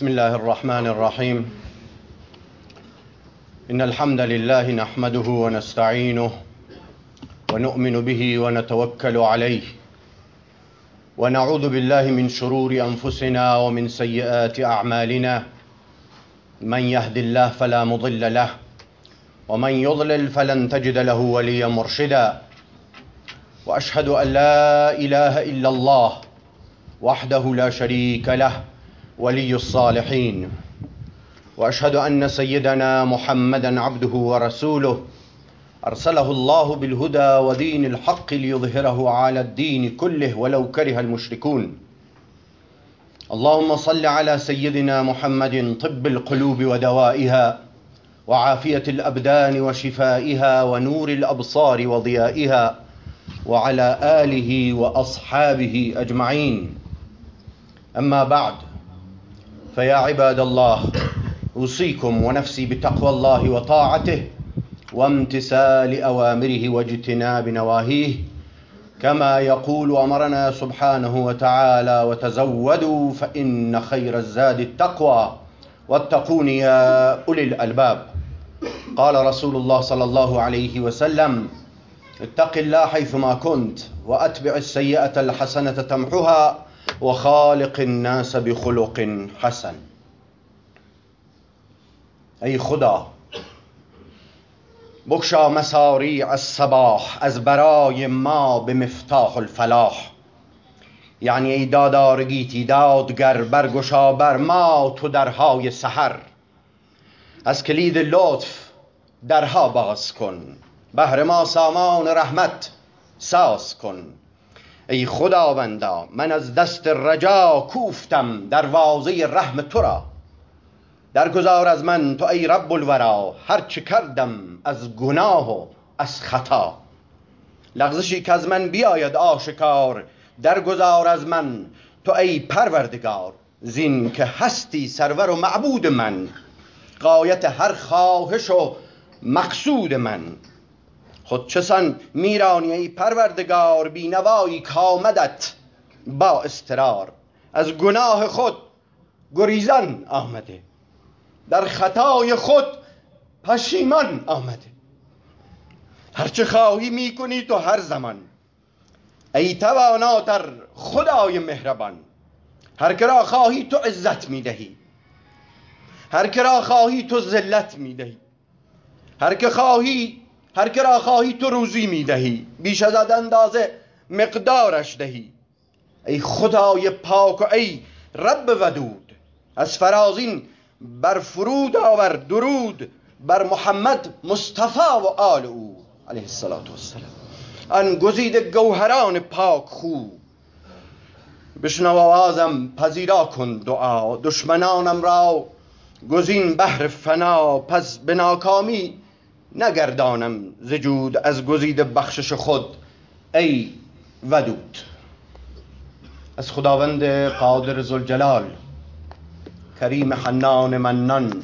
بسم الله الرحمن الرحيم. إن الحمد لله نحمده ونستعينه ونؤمن به ونتوكل عليه. ونعوذ بالله من شرور أنفسنا ومن سيئات أعمالنا. من يهد الله فلا مضل له ومن يضلل فلن تجد له وليا مرشدا. وأشهد أن لا إله إلا الله وحده لا شريك له ولي الصالحين. وأشهد أن سيدنا محمدا عبده ورسوله أرسله الله بالهدى ودين الحق ليظهره على الدين كله ولو كره المشركون. اللهم صل على سيدنا محمد طب القلوب ودوائها وعافية الأبدان وشفائها ونور الأبصار وضيائها وعلى آله وأصحابه أجمعين. أما بعد فيا عباد الله أوصيكم ونفسي بتقوى الله وطاعته وامتثال أوامره واجتناب نواهيه. كما يقول أمرنا سبحانه وتعالى وتزودوا فإن خير الزاد التقوى واتقون يا أولي الألباب قال رسول الله صلى الله عليه وسلم اتق الله حيثما كنت وأتبع السيئة الحسنة تمحها وخالق الناس بخلق حسن ای خدا بکشا مساری از صباح از برای ما به مفتاح الفلاح. یعنی ای دادارگیتی دادگر برگشا بر ما تو درهای سحر. از کلید لطف درها باز کن بهر ما سامان رحمت ساز کن. ای خداوندا من از دست رجا کوفتم دروازه رحم تو را. درگذار از من تو ای رب الورا هر چه کردم از گناه و از خطا. لغزشی که از من بیاید آشکار درگذار از من تو ای پروردگار. زین که هستی سرور و معبود من قایت هر خواهش و مقصود من. خود چسان میرانی ای پروردگار بینوایی کامدت با استرار از گناه خود گریزان آمده. در خطای خود پشیمان آمده. هرچه خواهی می‌کنی تو هر زمان. ای تواناتر خدای مهربان هر که را خواهی تو عزت می‌دهی. هر که را خواهی تو ذلت می‌دهی. هر که خواهی هر که را خواهی تو روزی می‌دهی بیش از اندازه مقدارش دهی. ای خدای پاک و ای رب ودود از فرازین بر فرود آور درود بر محمد مصطفی و آل او. علیه الصلاة والسلام. آن گزید گوهران پاک خو. بشنو آوازم پذیرا کن دعا. دشمنانم را گزین بهر فنا. پس به ناکامی نگردانم زجود از گزید بخشش خود ای ودود. از خداوند قادر زلجلال کریم حنان منان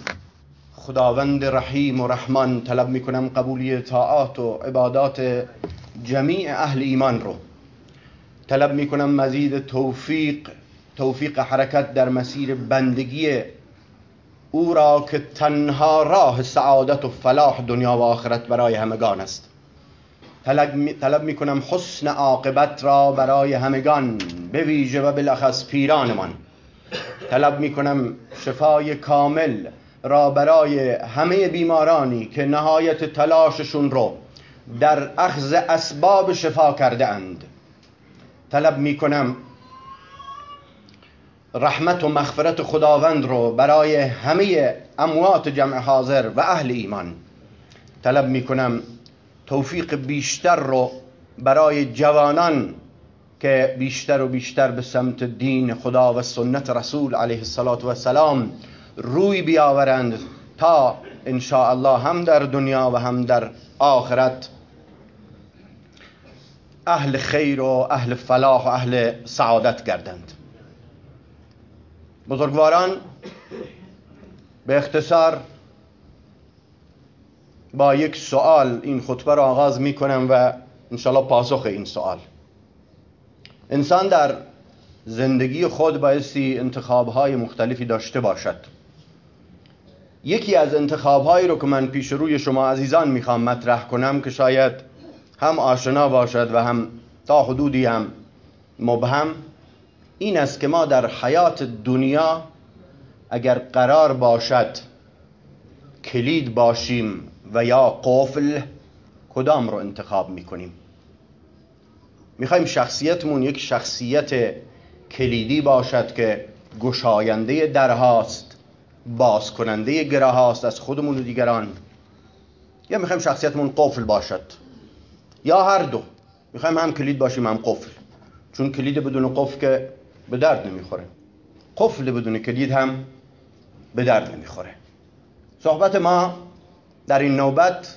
خداوند رحیم و رحمان طلب می‌کنم قبولی طاعات و عبادات جمیع اهل ایمان رو. طلب می‌کنم مزید توفیق توفیق حرکت در مسیر بندگی او را که تنها راه سعادت و فلاح دنیا و آخرت برای همگان است. طلب می کنم حسن عاقبت را برای همگان به ویژه و بالاخص پیرانمان. طلب می کنم شفای کامل را برای همه بیمارانی که نهایت تلاششون رو در اخذ اسباب شفا کرده اند طلب می کنم رحمت و مغفرت خداوند رو برای همه اموات جمع حاضر و اهل ایمان طلب می کنم توفیق بیشتر رو برای جوانان که بیشتر و بیشتر به سمت دین خدا و سنت رسول علیه السلام روی بیاورند تا ان الله هم در دنیا و هم در آخرت اهل خیر و اهل فلاح و اهل سعادت گردند. بزرگواران به اختصار با یک سوال این خطبه را آغاز می کنم و انشالله پاسخ این سوال انسان در زندگی خود بایستی انتخابهای مختلفی داشته باشد. یکی از انتخابهایی رو که من پیش روی شما عزیزان می‌خوام مطرح کنم که شاید هم آشنا باشد و هم تا حدودی هم مبهم این است که ما در حیات دنیا اگر قرار باشد کلید باشیم و یا قفل کدام رو انتخاب می‌کنیم؟ می‌خوایم شخصیتمون یک شخصیت کلیدی باشد که گشاینده درهاست باز کننده گره هاست از خودمون و دیگران. یا می‌خوایم شخصیتمون قفل باشد. یا هر دو. می‌خوایم هم کلید باشیم هم قفل. چون کلید بدون قفل که به درد نمی‌خوره. قفل بدون کلید هم به درد نمی‌خوره. صحبت ما در این نوبت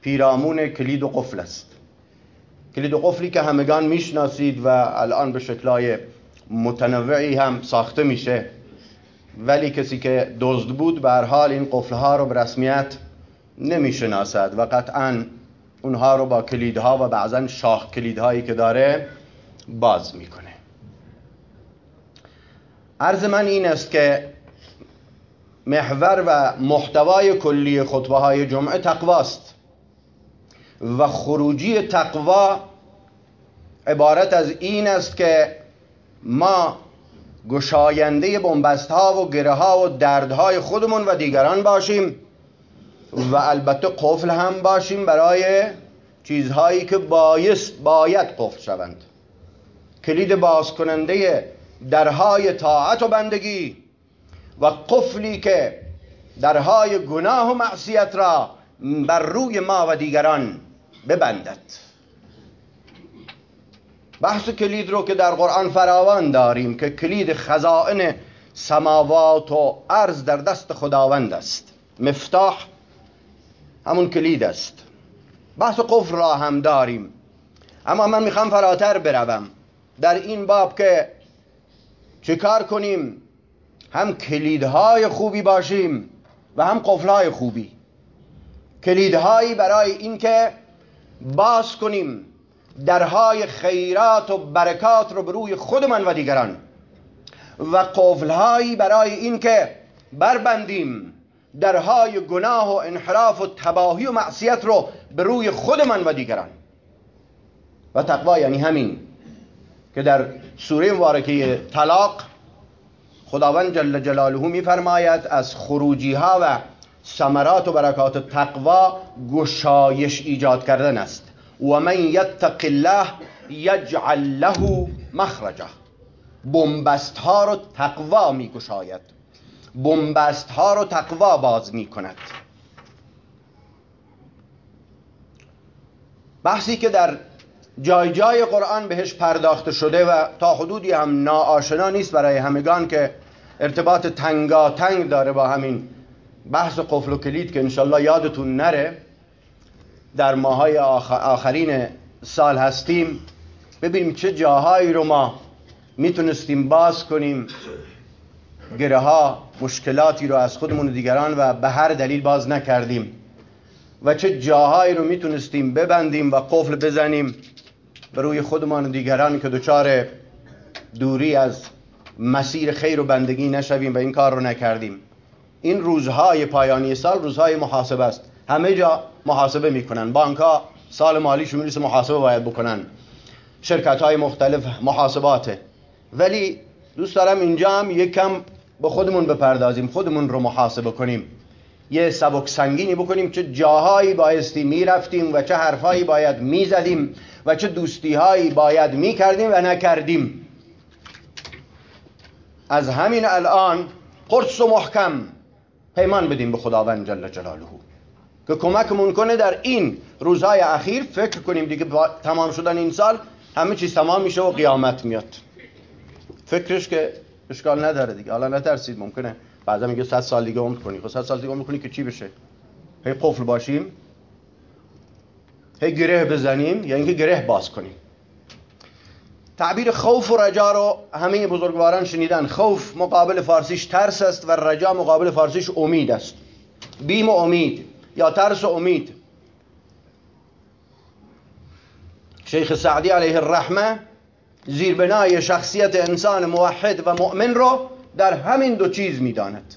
پیرامون کلید و قفل است. کلید و قفلی که همگان می‌شناسید و الان به شکلهای متنوعی هم ساخته میشه. ولی کسی که دزد بود به حال این قفلها رو به رسمیت نمی‌شناسد و قطعا اونها رو با کلیدها و بعضا شاخ کلیدهایی که داره باز می‌کنه. عرض من این است که محور و محتوای کلی خطبه های جمعه تقواست و خروجی تقوا عبارت از این است که ما گشاینده بنبست ها و گره ها و دردهای خودمون و دیگران باشیم و البته قفل هم باشیم برای چیزهایی که بایست باید قفل شوند. کلید باز کننده درهای طاعت و بندگی و قفلی که درهای گناه و معصیت را بر روی ما و دیگران ببندد. بحث کلید رو که در قرآن فراوان داریم که کلید خزائن سماوات و عرض در دست خداوند است. مفتاح همون کلید است. بحث قفل را هم داریم. اما من می‌خوام فراتر بروم. در این باب که چیکار کنیم؟ هم کلیدهای خوبی باشیم و هم قفلهای خوبی. کلیدهایی برای اینکه باز کنیم درهای خیرات و برکات رو به روی خودمان و دیگران. و قفلهایی برای اینکه بربندیم درهای گناه و انحراف و تباهی و معصیت رو به روی خودمان و دیگران. و تقوا یعنی همین که در سوره مبارکه طلاق خداوند جل جلاله میفرماید از خروجی ها و ثمرات و برکات تقوا گشایش ایجاد کردن است. و من یتق الله یجعل له مخرجه بنبست ها رو تقوا می بنبست ها رو تقوا باز می کند بحثی که در جای جای قرآن بهش پرداخته شده و تا حدودی هم ناآشنا نیست برای همگان که ارتباط تنگا تنگ داره با همین بحث قفل و کلید که انشالله یادتون نره. در ماهای آخرین سال هستیم. ببینیم چه جاهایی رو ما می‌تونستیم باز کنیم. گره ها مشکلاتی رو از خودمون و دیگران و به هر دلیل باز نکردیم. و چه جاهایی رو می‌تونستیم ببندیم و قفل بزنیم. به روی خودمان و دیگران که دچار دوری از مسیر خیر و بندگی نشویم و این کار رو نکردیم. این روزهای پایانی سال روزهای محاسبه است. همه جا محاسبه می‌کنن. بانک ها سال مالیشون می‌رسه محاسبه باید بکنن. شرکت های مختلف محاسباته. ولی دوست دارم اینجا هم یک کم به خودمون بپردازیم خودمون رو محاسبه کنیم. یه سبک سنگینی بکنیم چه جاهایی بایستی می‌رفتیم و چه حرفهایی باید می‌زدیم و چه دوستیهایی باید می‌کردیم و نکردیم. از همین الان قرص و محکم پیمان بدیم به خداوند جل جلاله. که کمکمون کنه در این روزهای اخیر فکر کنیم دیگه تمام شدن این سال همه چیز تمام میشه و قیامت میاد. فکرش که اشکال نداره دیگه. حالا نترسید ممکنه بعضا میگه 100 سال دیگه عمر کنی. خب 100 سال دیگه عمر کنی که چی بشه؟ هی قفل باشیم هی گره بزنیم یا اینکه گره باز کنیم. تعبیر خوف و رجا رو همه بزرگواران شنیدن. خوف مقابل فارسیش ترس است و رجا مقابل فارسیش امید است. بیم و امید یا ترس و امید. شیخ سعدی علیه الرحمه زیربنای شخصیت انسان موحد و مؤمن رو در همین دو چیز می‌داند.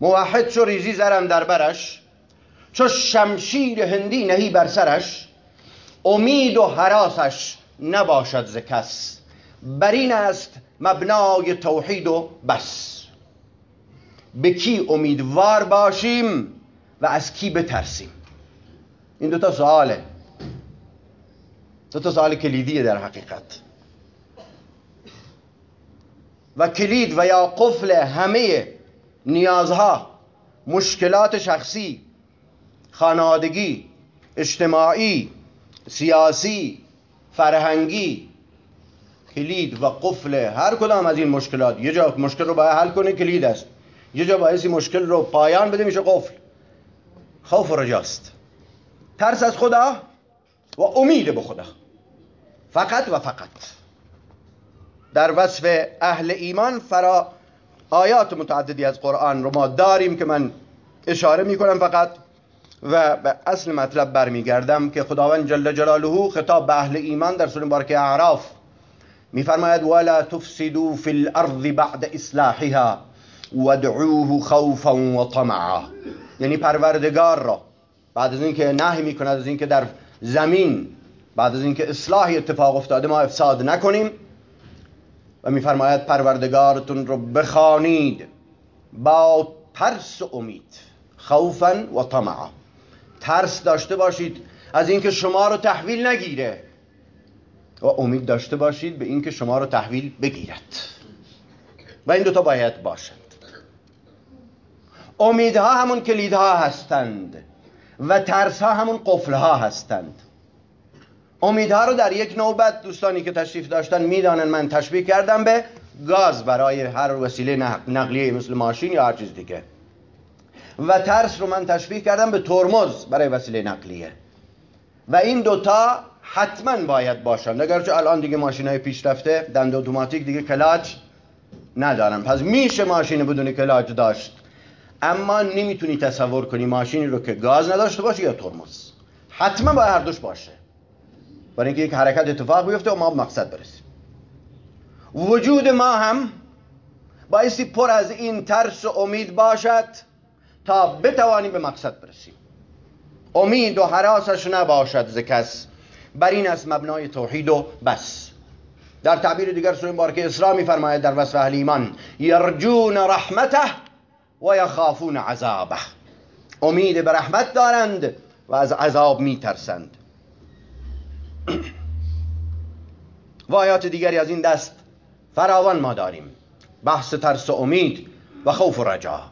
موحد چو ریزی زرم در برش چو شمشیر هندی نهی بر سرش امید و حراسش نباشد ز کس. بر این است مبنای توحید و بس. به کی امیدوار باشیم و از کی بترسیم؟ این دو تا سواله. دو تا سوال کلیدیه در حقیقت. و کلید و یا قفل همه نیازها مشکلات شخصی خانوادگی اجتماعی سیاسی فرهنگی کلید و قفل هر کدام از این مشکلات. یه جا مشکل رو باید حل کنه کلید است. یه جا باید مشکل رو پایان بده میشه قفل. خوف و رجاست. ترس از خدا و امید به خدا. فقط و فقط. در وصف اهل ایمان فرا آیات متعددی از قرآن رو ما داریم که من اشاره می‌کنم فقط و به اصل مطلب برمیگردم که خداوند جل جلاله خطاب به اهل ایمان در سوره مبارکه اعراف میفرماید ولا تفسدوا فی الارض بعد اصلاحها ودعوه خوفا و طمعا یعنی پروردگار را. بعد از اینکه نهی می‌کند از اینکه در زمین بعد از اینکه اصلاحی اتفاق افتاده ما افساد نکنیم. و میفرماید پروردگارتون رو بخوانید با ترس و امید خوفا و طمعا. ترس داشته باشید از اینکه شما رو تحویل نگیره و امید داشته باشید به اینکه شما رو تحویل بگیرد. و این دوتا باید باشند. امیدها همون کلیدها هستند و ترسها همون قفلها هستند. امیدها رو در یک نوبت دوستانی که تشریف داشتن می‌دانن من تشبیه کردم به گاز برای هر وسیله نقلیه مثل ماشین یا هر چیز دیگه. و ترس رو من تشبیه کردم به ترمز برای وسیله نقلیه. و این دوتا حتما باید باشند اگرچه الان دیگه ماشین های پیشرفته دنده اتوماتیک دیگه کلاچ ندارن. پس میشه ماشین بدون کلاچ داشت. اما نمی‌تونی تصور کنی ماشینی رو که گاز نداشته باشه یا ترمز. حتما باید هر دوش باشه. برای اینکه یک حرکت اتفاق بیفته و ما به مقصد برسیم. وجود ما هم بایستی پر از این ترس و امید باشد تا بتوانیم به مقصد برسیم. امید و حراسش نباشد ز کس. بر این از مبنای توحید و بس. در تعبیر دیگر سوره مبارکه اسراء میفرماید در وصف اهل ایمان یرجون رحمته و یخافون عذابه. امید به رحمت دارند و از عذاب میترسند. و آیات دیگری از این دست. فراوان ما داریم. بحث ترس و امید و خوف و رجا.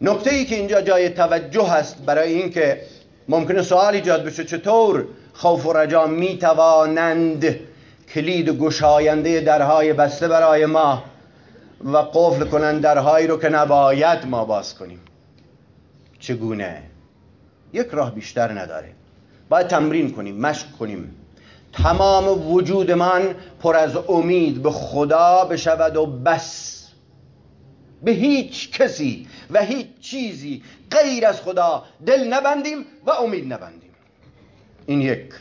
نکته ای که اینجا جای توجه هست برای اینکه ممکنه سوال ایجاد بشه چطور خوف و رجا می توانند کلید گشاینده درهای بسته برای ما و قفل کنند درهایی رو که نباید ما باز کنیم؟ چگونه؟ یک راه بیشتر نداره. باید تمرین کنیم مشق کنیم. تمام وجود من پر از امید به خدا بشود و بس. به هیچ کسی و هیچ چیزی غیر از خدا دل نبندیم و امید نبندیم. این یک.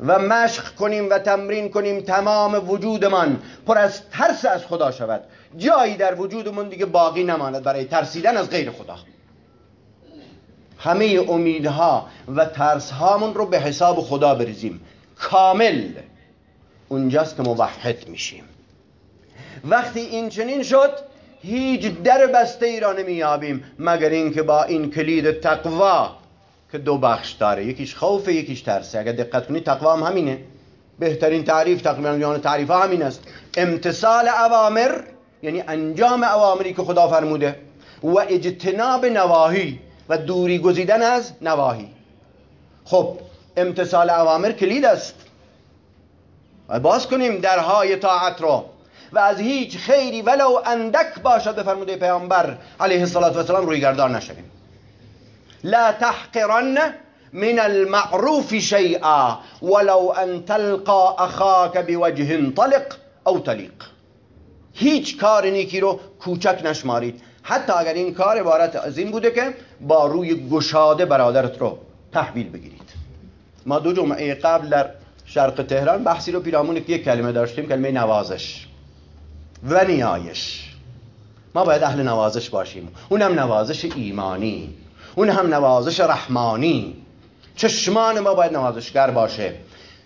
و مشق کنیم و تمرین کنیم تمام وجودمان پر از ترس از خدا شود. جایی در وجودمون دیگه باقی نماند برای ترسیدن از غیر خدا. همه امیدها و ترسهامون رو به حساب خدا بریزیم. کامل. اونجاست که موحد میشیم. وقتی این چنین شد هیچ در بسته ای را نمیابیم مگر اینکه با این کلید تقوا که دو بخش داره یکیش خوف یکیش ترسه اگر دقت کنید تقوا هم همینه. بهترین تعریف تقریبا میان تعریف همین است. امتصال اوامر یعنی انجام اوامری که خدا فرموده و اجتناب نواهی و دوری گزیدن از نواهی. خب امتصال اوامر کلید است. باز کنیم درهای طاعت رو و از هیچ خیری ولو اندک باشد به فرموده پیامبر علیه والسلام روی گردان نشویم. لا تحقرن من المعروف شيئا ولو ان تلقى اخاك بوجه طلق او طلیق. هیچ کار نیکی رو کوچک نشمارید. حتی اگر این کار عبارت از این بوده که با روی گشاده برادرت رو تحویل بگیرید. ما دو جمعه قبل در شرق تهران بحثی رو پیرامون یک کلمه داشتیم کلمه نوازش و نیایش. ما باید اهل نوازش باشیم. اون هم نوازش ایمانی. اون هم نوازش رحمانی. چشمان ما باید نوازشگر باشه.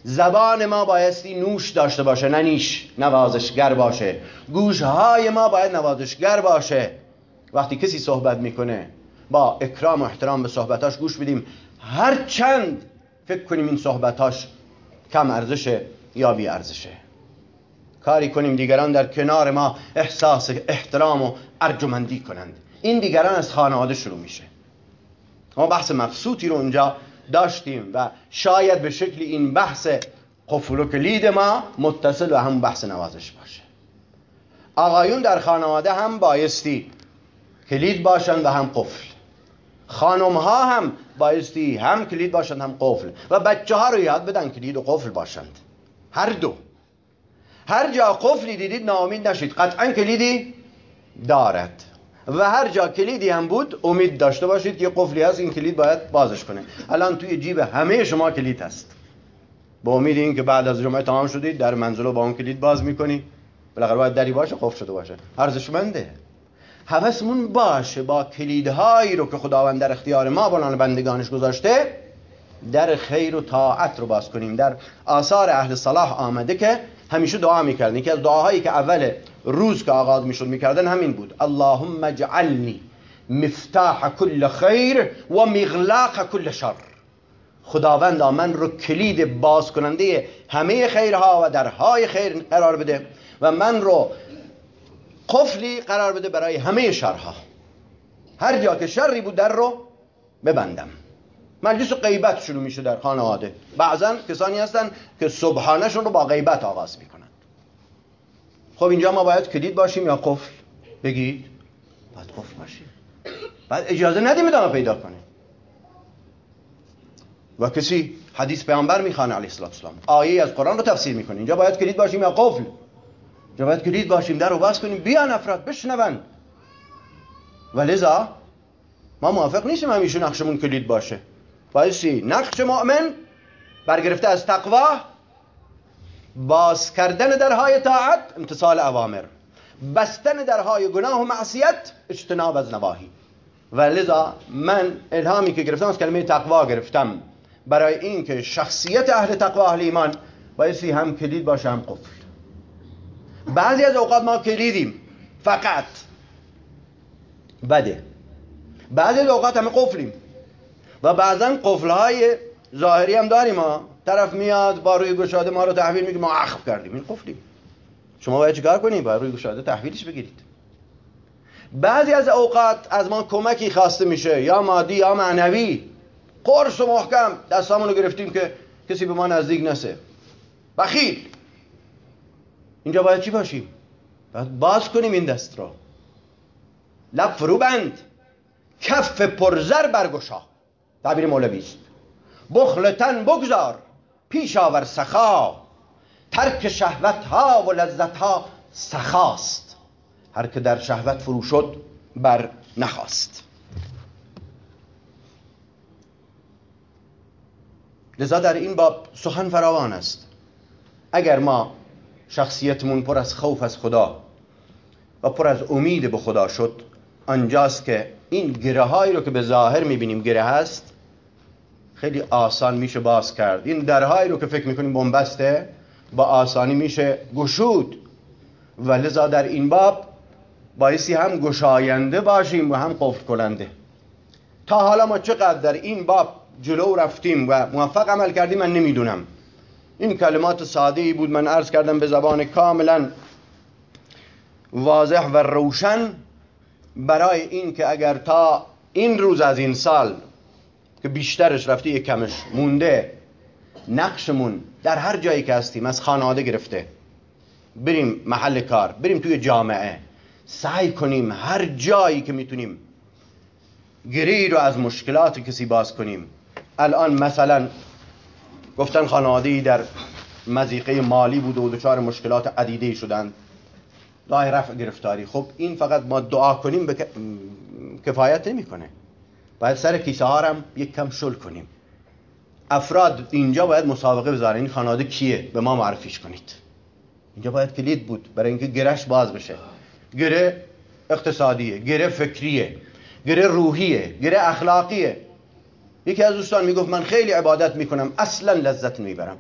زبان ما بایستی نوش داشته باشه نه نیش نوازشگر باشه. گوشهای ما باید نوازشگر باشه. وقتی کسی صحبت می‌کنه با اکرام و احترام به صحبتاش گوش بدیم هر چند فکر کنیم این صحبتاش کم ارزشه یا بی ارزشه. کاری کنیم دیگران در کنار ما احساس احترام و ارجمندی کنند. این دیگران از خانواده شروع میشه. ما بحث مبسوطی رو اونجا داشتیم و شاید به شکل این بحث قفل و کلید ما متصل و هم بحث نوازش باشه. آقایون در خانواده هم بایستی کلید باشند و هم قفل. خانم ها هم بایستی هم کلید باشند هم قفل. و بچه ها رو یاد بدن کلید و قفل باشند. هر دو. هر جا قفلی دیدید ناامید نشید. قطعا کلیدی دارد. و هر جا کلیدی هم بود امید داشته باشید که قفلی هست این کلید باید بازش کنه. الان توی جیب همه شما کلید هست. با امید این که بعد از جمعه تمام شدید در منزل با اون کلید باز می‌کنی. بالاخره باید دری باشه قفل شده باشه. ارزشمنده. حوثمون باشه با کلیدهایی رو که خداوند در اختیار ما بلان بندگانش گذاشته در خیر و طاعت رو باز کنیم. در آثار اهل صلاح آمده که همیشه دعا می‌کردن. یکی از دعاهایی که اول روز که آغاز می‌شد می‌کردن همین بود. اللهم اجعلنی مفتاح کل خیر و مغلاق کل شر. خداوند من رو کلید باز کننده همه خیرها و درهای خیر قرار بده و من رو قفلی قرار بده برای همه شرها هر جا که شری بود در رو ببندم. مجلس غیبت شروع میشه در خانواده. بعضا کسانی هستن که صبحانهشون رو با غیبت آغاز می‌کنن. خب اینجا ما باید کلید باشیم یا قفل؟ بگید. باید قفل باشیم. بعد اجازه ندیم ادامه پیدا کنه و کسی حدیث پیامبر می‌خوانه علیه السلام. آیه از قرآن رو تفسیر می‌کنه. اینجا باید کلید باشیم یا قفل؟ باید کلید باشیم در رو باز کنیم. بیان افراد بشنون و لذا ما موافق نیستیم همیشه نقشمون کلید باشه. بایستی نقش مؤمن برگرفته از تقوا باز کردن درهای طاعت امتصال اوامر. بستن درهای گناه و معصیت اجتناب از نواهی. و لذا من الهامی که گرفتم از کلمه تقوا گرفتم. برای اینکه شخصیت اهل تقوا اهل ایمان. بایستی هم کلید باشه هم قفل. بعضی از اوقات ما کلیدیم فقط. بده. بعضی از اوقات همه قفلیم. و بعضا قفلهای ظاهری هم داریم ما. طرف میاد با روی گشاده ما رو تحویل میگه ما اخف کردیم. این قفلیم. شما باید چیکار کنید با روی گشاده تحویلش بگیرید. بعضی از اوقات از ما کمکی خواسته میشه یا مادی یا معنوی. قرص و محکم. دستامون رو گرفتیم که کسی به ما نزدیک نسه بخیل. اینجا باید چی باشیم؟ باید باز کنیم این دست رو. لب فرو بند. کف پرزر برگشا. تعبیر مولوی است. بخلتن بگذار. پیش آور سخا. ترک شهوت ها و لذت ها سخاست. هر که در شهوت فرو شد بر نخواست. لذا در این باب سخن فراوان است. اگر ما شخصیتمون پر از خوف از خدا و پر از امید به خدا شد. آنجاست که این گره هایی رو که به ظاهر می‌بینیم گره هست خیلی آسان میشه باز کرد. این درهایی رو که فکر می‌کنیم بنبسته با آسانی میشه گشود. و لذا در این باب بایستی هم گشاینده باشیم و هم قفل کننده تا حالا ما چقدر در این باب جلو رفتیم و موفق عمل کردیم من نمی‌دونم. این کلمات ساده ای بود. من عرض کردم به زبان کاملا واضح و روشن برای این که اگر تا این روز از این سال که بیشترش رفته یک کمش مونده نقشمون در هر جایی که هستیم از خانواده گرفته بریم محل کار بریم توی جامعه سعی کنیم هر جایی که می‌تونیم گری رو از مشکلات کسی باز کنیم. الان مثلا گفتن خانواده ای در مزیقه مالی بود و دچار مشکلات عدیده شدند. دعای رفع گرفتاری. خب این فقط ما دعا کنیم بک... کفایت نمی‌کنه باید سر کیسه ها هم یک کم شل کنیم. افراد اینجا باید مسابقه بذارن. این خانواده کیه؟ به ما معرفیش کنید. اینجا باید کلید بود. برای اینکه گرش باز بشه. گره اقتصادیه گره فکریه گره روحیه گره اخلاقیه. یکی از دوستان می‌گفت من خیلی عبادت می‌کنم اصلا لذت می‌برم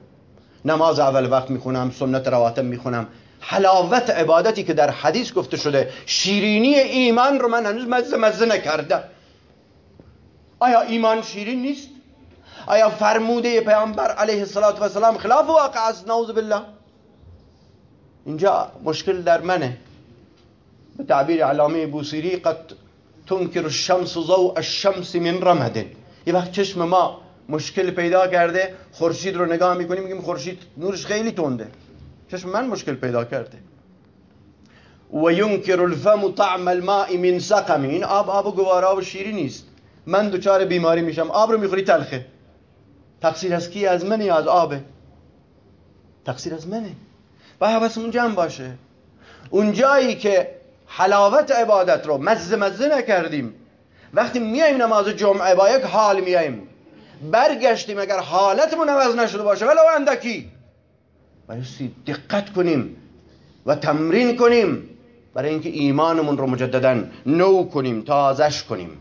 نماز اول وقت می‌خونم سنت رواتب می‌خونم. حلاوت عبادتی که در حدیث گفته شده شیرینی ایمان رو من هنوز مزه مزه نکردم. آیا ایمان شیرین نیست؟ آیا فرموده پیامبر علیه السلام خلاف واقع است؟ نعوذ بالله. اینجا مشکل در منه. به تعبیر علامه بوسیری قد تنکر الشمس ضوء الشمس من رمد. یه وقت چشم ما مشکل پیدا کرده خورشید رو نگاه می‌کنیم میگیم خورشید نورش خیلی تنده. چشم من مشکل پیدا کرده. و ینکر الفم طعم الماء من سقم. این آب آب گوارا و شیری نیست. من دچار بیماری میشم. آب رو می‌خوری تلخه. تقصیر از کی؟ از منی؟ از آبه. تقصیر از منه. و حواسمون جمع باشه. اون جایی که حلاوت عبادت رو مزه مزه نکردیم وقتی میایم نماز جمعه با یک حال میایم برگشتیم اگر حالتمون عوض نشده باشه ولو اندکی. بایستی دقت کنیم و تمرین کنیم؟ برای اینکه ایمانمون رو مجددا نو کنیم تازش کنیم.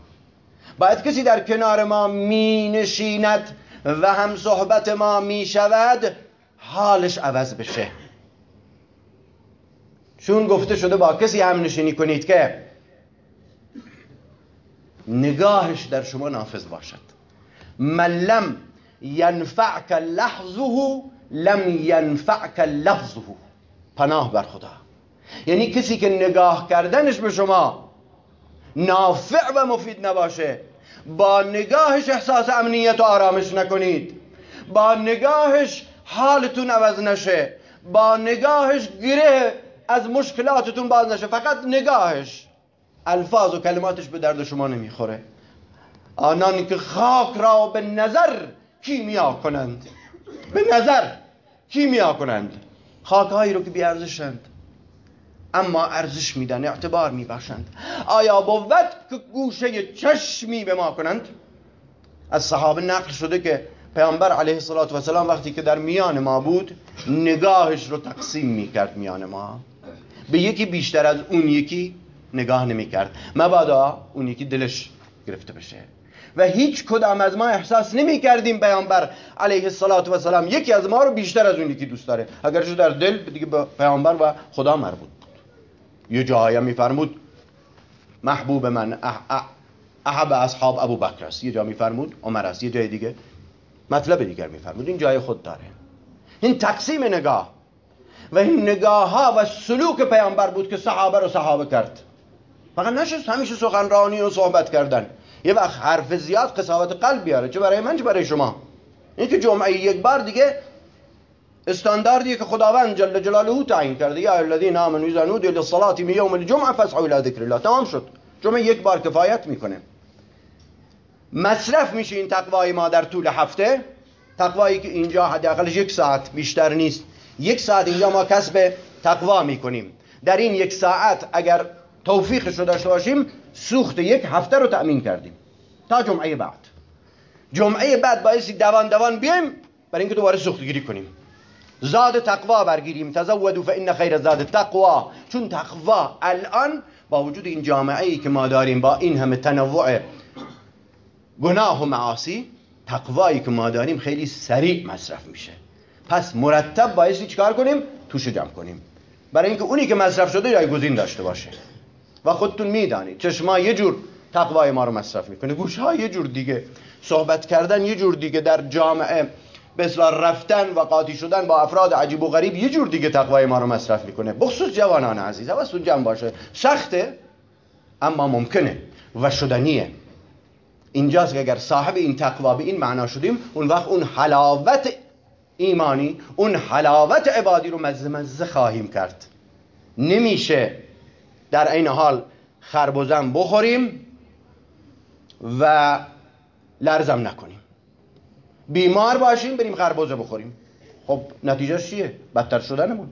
باید کسی در کنار ما می نشیند و هم صحبت ما می شود حالش عوض بشه. چون گفته شده با کسی هم نشینی کنید که نگاهش در شما نافذ باشد. من لم ینفعک لحظه لم ینفعک لفظه. پناه بر خدا. یعنی کسی که نگاه کردنش به شما نافع و مفید نباشه با نگاهش احساس امنیت و آرامش نکنید. با نگاهش حالتون عوض نشه. با نگاهش گره از مشکلاتتون باز نشه. فقط نگاهش. الفاظ و کلماتش به درد شما نمی‌خوره. آنانی که خاک را به نظر کیمیا کنند. به نظر کیمیا کنند. خاکهایی رو که بیارزشند. اما ارزش میدن اعتبار میبخشند. آیا بود که گوشه چشمی به ما کنند؟ از صحابه نقل شده که پیامبر علیه السلام وقتی که در میان ما بود نگاهش رو تقسیم می‌کرد میان ما. به یکی بیشتر از اون یکی نگاه نمی‌کرد. مبادا اون یکی دلش گرفته بشه. و هیچ کدام از ما احساس نمی کردیم پیامبر علیه السلام یکی از ما رو بیشتر از اون یکی دوست داره. اگرچه در دل دیگه به پیامبر و خدا مربوط بود. یه جایی میفرمود محبوب من احب اصحاب ابو بکر است. یه جا میفرمود عمر است. یه جای دیگه مطلب دیگر میفرمود. این جای خود داره. این تقسیم نگاه و این نگاه ها و سلوک پیامبر بود که صحابه رو صحابه کرد. فقط نشست همیشه سخنرانی و صحبت کردن. یه وقت حرف زیاد قصاوت قلب بیاره. چه برای من چه برای شما؟ این که جمعه یک بار دیگه استانداردیه که خداوند جل جلاله تعیین کرده. یا الذین آمنوا اذا نودوا للصلاه من یوم الجمعه فاسعوا الى ذکر الله. تمام شد. جمعه یک بار کفایت می‌کنه. مصرف میشه این تقوای ما در طول هفته. تقوایی که اینجا حداقلش یک ساعت بیشتر نیست. یک ساعت اینجا ما کسب تقوا می‌کنیم. در این یک ساعت اگر توفیقش رو داشته باشیم سوخت یک هفته رو تأمین کردیم. تا جمعه بعد. جمعه بعد بایستی دوان دوان بیایم برای اینکه دوباره سوختگیری کنیم. زاد تقوا برگیریم. تزودوا فان خیر زاد تقوا. چون تقوا الان با وجود این جامعه ای که ما داریم با این همه تنوع گناه و معاصی تقوایی که ما داریم خیلی سریع مصرف میشه. پس مرتب بایستی چیکار کنیم؟ توش جمع کنیم. برای اینکه اونی که مصرف شده جایگزین داشته باشه. و خودتون می‌دانید. چشما یه جور تقوای ما رو مصرف می‌کنه گوش ها یه جور دیگه صحبت کردن یه جور دیگه در جامعه به رفتن و قاطی شدن با افراد عجیب و غریب یه جور دیگه تقوای ما رو مصرف می‌کنه. بخصوص جوانان عزیز حواستون جمع باشه. سخته اما ممکنه و شدنیه. اینجاست که اگر صاحب این تقوا به این معنا شدیم اون وقت اون حلاوت ایمانی اون حلاوت عبادی رو مزه مزه خواهیم کرد. نمیشه در این حال خربزم بخوریم و لرزم نکنیم. بیمار باشیم بریم خربزه بخوریم. خب نتیجه چیه؟ بدتر شدنمون.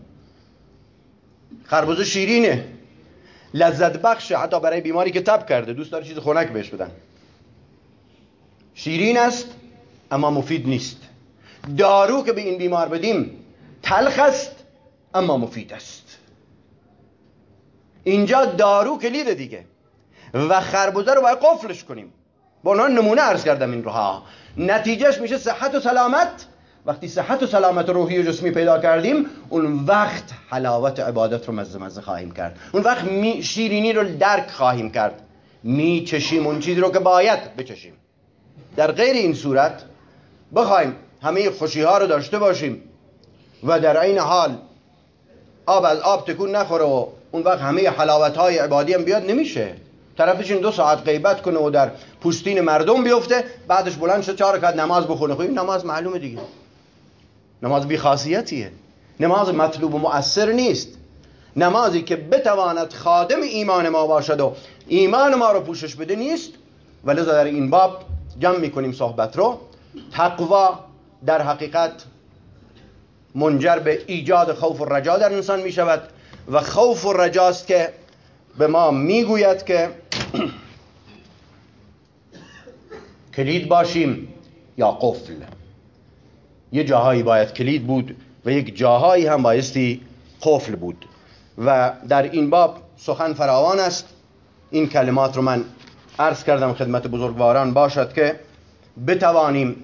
خربزه شیرینه. لذت بخشه حتی برای بیماری که تب کرده دوست داره چیز خنک بهش بدن. شیرین است اما مفید نیست. دارو که به این بیمار بدیم تلخ است اما مفید است. اینجا دارو کلید دیگه. و خربوزه رو باید قفلش کنیم. با نمونه عرض کردم این روها. نتیجهش میشه صحت و سلامت. وقتی صحت و سلامت روحی و جسمی پیدا کردیم اون وقت حلاوت عبادت رو مزه مزه خواهیم کرد. اون وقت شیرینی رو درک خواهیم کرد. میچشیم اون چیزی رو که باید بچشیم. در غیر این صورت بخوایم همه خوشی ها رو داشته باشیم و در این حال آب از آب تکون نخوره و اون وقت همه حلاوت های عبادی هم بیاد نمیشه. این دو ساعت غیبت کنه و در پوستین مردم بیفته بعدش بلند شد چهار رکعت نماز بخونه. خب نماز معلومه دیگه. نماز بی خاصیتیه نماز مطلوب و مؤثر نیست. نمازی که بتواند خادم ایمان ما باشد و ایمان ما رو پوشش بده نیست. ولذا در این باب جمع می‌کنیم صحبت رو. تقوا در حقیقت منجر به ایجاد خوف و رجا در انسان می شود و خوف و رجاست که به ما می‌گوید که کلید باشیم یا قفل. یه جاهایی باید کلید بود و یک جاهایی هم بایستی قفل بود. و در این باب سخن فراوان است. این کلمات رو من عرض کردم خدمت بزرگواران باشد که بتوانیم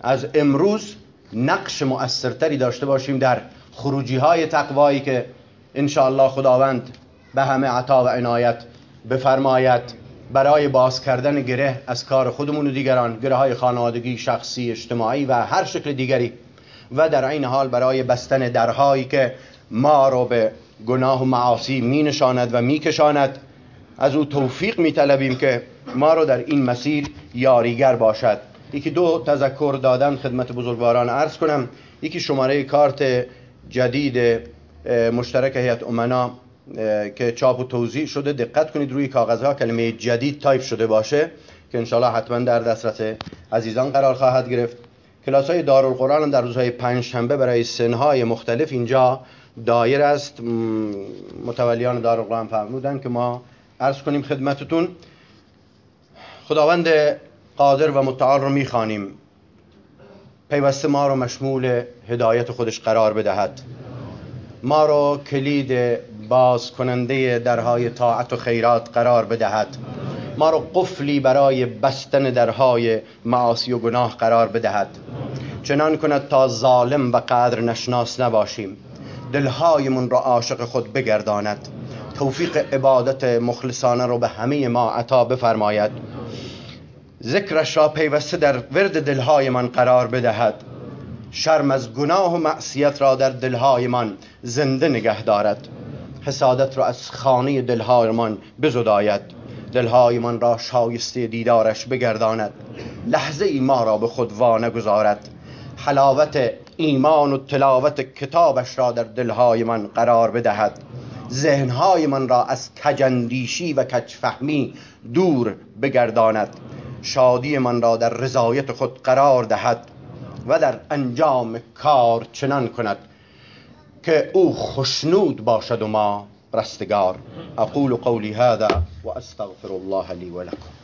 از امروز نقش مؤثرتری داشته باشیم در خروجی های تقوایی که الله خداوند به همه عطا و عنایت بفرماید. برای باز کردن گره از کار خودمون و دیگران گره های خانوادگی شخصی اجتماعی و هر شکل دیگری. و در این حال برای بستن درهایی که ما رو به گناه و معاصی می نشاند و می کشاند از او توفیق می طلبیم که ما رو در این مسیر یاریگر باشد. یکی دو تذکر دادن خدمت بزرگواران عرض کنم. یکی شماره کارت جدید مشترک هیئت امنا که چاپ و توزیع شده دقت کنید روی کاغذها کلمه جدید تایپ شده باشه که انشالله حتما در دسترس عزیزان قرار خواهد گرفت. کلاس های دارالقرآن در روزهای پنج شنبه برای سنهای مختلف اینجا دایر است. متولیان دارالقرآن فرمودن که ما عرض کنیم خدمتتون. خداوند قادر و متعال رو می‌خوانیم. پیوسته ما رو مشمول هدایت خودش قرار بدهد. ما رو کلید باز کننده درهای طاعت و خیرات قرار بدهد. ما رو قفلی برای بستن درهای معاصی و گناه قرار بدهد. چنان کند تا ظالم و قدر نشناس نباشیم. دلهایمون را عاشق خود بگرداند. توفیق عبادت مخلصانه رو به همه ما عطا بفرماید. ذکرش را پیوسته در ورد دلهایمان قرار بدهد. شرم از گناه و معصیت را در دلهایمان زنده نگه دارد. حسادت را از خانه دلهایمان بزداید. دلهایمان را شایسته دیدارش بگرداند. لحظه ای ما را به خود وا نگذارد حلاوت ایمان و تلاوت کتابش را در دلهایمان قرار بدهد. ذهنهایمان را از کجندیشی و کجفهمی دور بگرداند. شادی من را در رضایت خود قرار دهد. و در انجام کار چنان کند که او خشنود باشد و ما رستگار اقول قولی هذا و استغفر الله لی و لكم